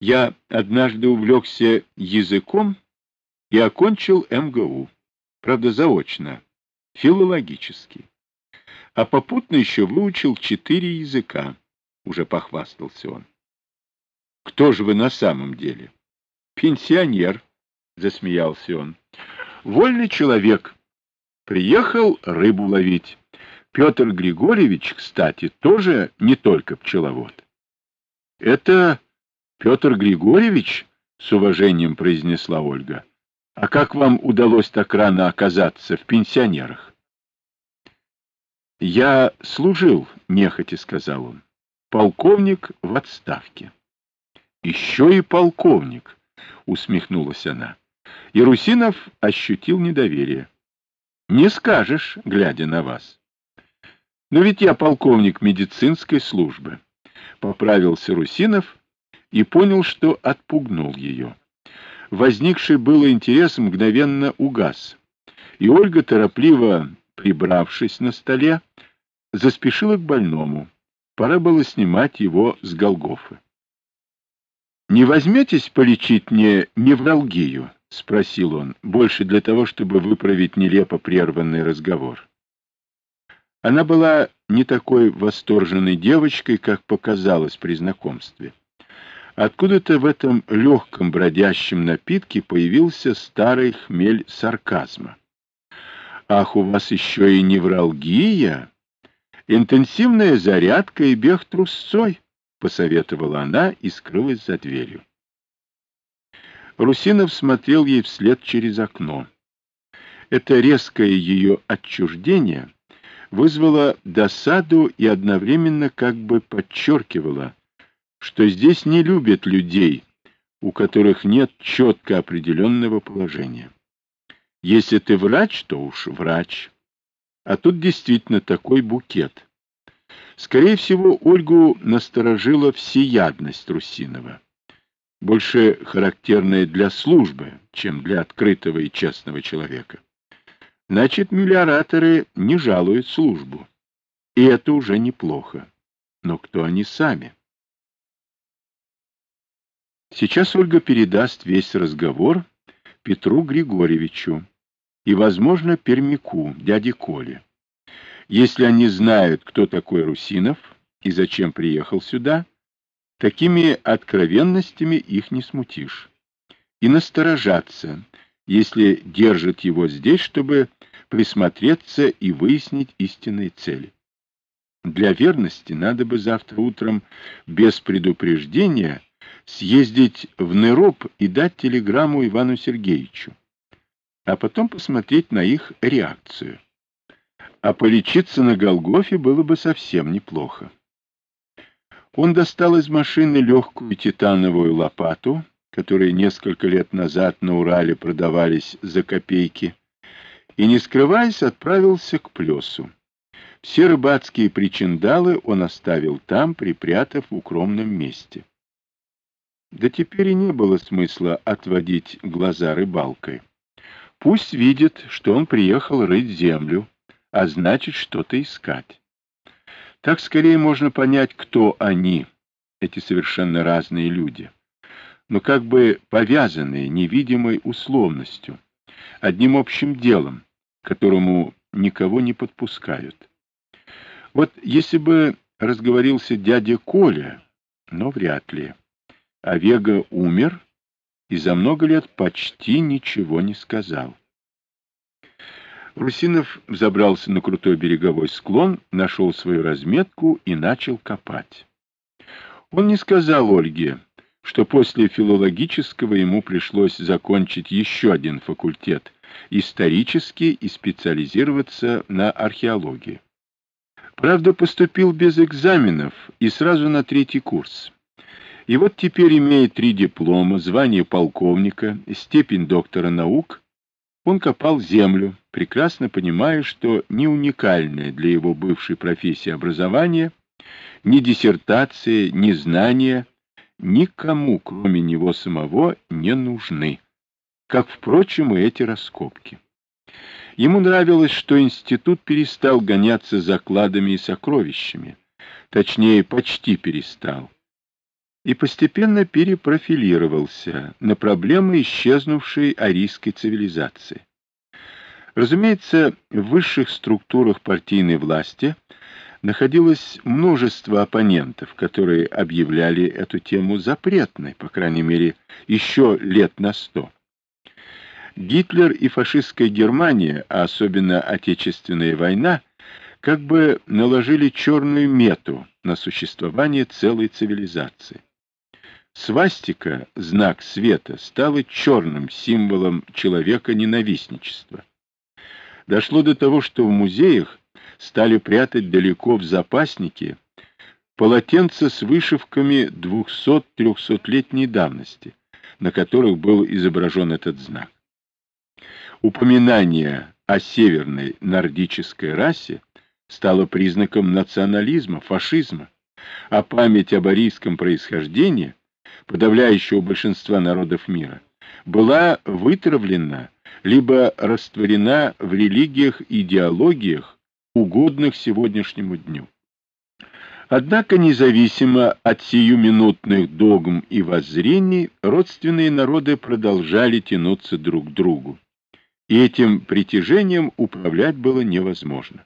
Я однажды увлекся языком и окончил МГУ. Правда, заочно, филологический. А попутно еще выучил четыре языка, уже похвастался он. Кто же вы на самом деле? Пенсионер, засмеялся он. Вольный человек. Приехал рыбу ловить. Петр Григорьевич, кстати, тоже не только пчеловод. Это Петр Григорьевич, с уважением произнесла Ольга. А как вам удалось так рано оказаться в пенсионерах? Я служил, нехотя сказал он. Полковник в отставке. Еще и полковник, усмехнулась она. И Русинов ощутил недоверие. Не скажешь, глядя на вас. Но ведь я полковник медицинской службы. Поправился Русинов и понял, что отпугнул ее. Возникший было интерес мгновенно угас, и Ольга, торопливо прибравшись на столе, заспешила к больному. Пора было снимать его с Голгофы. — Не возьметесь полечить мне невралгию? — спросил он, больше для того, чтобы выправить нелепо прерванный разговор. Она была не такой восторженной девочкой, как показалось при знакомстве. Откуда-то в этом легком бродящем напитке появился старый хмель сарказма. «Ах, у вас еще и невралгия! Интенсивная зарядка и бег трусцой!» — посоветовала она и скрылась за дверью. Русинов смотрел ей вслед через окно. Это резкое ее отчуждение вызвало досаду и одновременно как бы подчеркивало, что здесь не любят людей, у которых нет четко определенного положения. Если ты врач, то уж врач. А тут действительно такой букет. Скорее всего, Ольгу насторожила всеядность Русинова, больше характерная для службы, чем для открытого и честного человека. Значит, миллиораторы не жалуют службу. И это уже неплохо. Но кто они сами? Сейчас Ольга передаст весь разговор Петру Григорьевичу и, возможно, Пермяку, дяде Коле. Если они знают, кто такой Русинов и зачем приехал сюда, такими откровенностями их не смутишь. И насторожаться, если держат его здесь, чтобы присмотреться и выяснить истинные цели. Для верности надо бы завтра утром без предупреждения съездить в Нероп и дать телеграмму Ивану Сергеевичу, а потом посмотреть на их реакцию. А полечиться на Голгофе было бы совсем неплохо. Он достал из машины легкую титановую лопату, которые несколько лет назад на Урале продавались за копейки, и, не скрываясь, отправился к плесу. Все рыбацкие причиндалы он оставил там, припрятав в укромном месте. Да теперь и не было смысла отводить глаза рыбалкой. Пусть видит, что он приехал рыть землю, а значит, что-то искать. Так скорее можно понять, кто они, эти совершенно разные люди, но как бы повязанные невидимой условностью, одним общим делом, которому никого не подпускают. Вот если бы разговорился дядя Коля, но вряд ли. А умер и за много лет почти ничего не сказал. Русинов забрался на крутой береговой склон, нашел свою разметку и начал копать. Он не сказал Ольге, что после филологического ему пришлось закончить еще один факультет, исторический, и специализироваться на археологии. Правда, поступил без экзаменов и сразу на третий курс. И вот теперь, имея три диплома, звание полковника, степень доктора наук, он копал землю, прекрасно понимая, что ни уникальное для его бывшей профессии образование, ни диссертация, ни знания никому, кроме него самого, не нужны, как, впрочем, и эти раскопки. Ему нравилось, что институт перестал гоняться за кладами и сокровищами, точнее, почти перестал и постепенно перепрофилировался на проблемы исчезнувшей арийской цивилизации. Разумеется, в высших структурах партийной власти находилось множество оппонентов, которые объявляли эту тему запретной, по крайней мере, еще лет на сто. Гитлер и фашистская Германия, а особенно Отечественная война, как бы наложили черную мету на существование целой цивилизации. Свастика, знак света, стала черным символом человека-ненавистничества. Дошло до того, что в музеях стали прятать далеко в запаснике полотенца с вышивками 200-300-летней давности, на которых был изображен этот знак. Упоминание о северной нордической расе стало признаком национализма, фашизма, а память об арийском происхождении подавляющего большинства народов мира была вытравлена либо растворена в религиях и идеологиях, угодных сегодняшнему дню. Однако, независимо от сиюминутных догм и воззрений, родственные народы продолжали тянуться друг к другу и этим притяжением управлять было невозможно.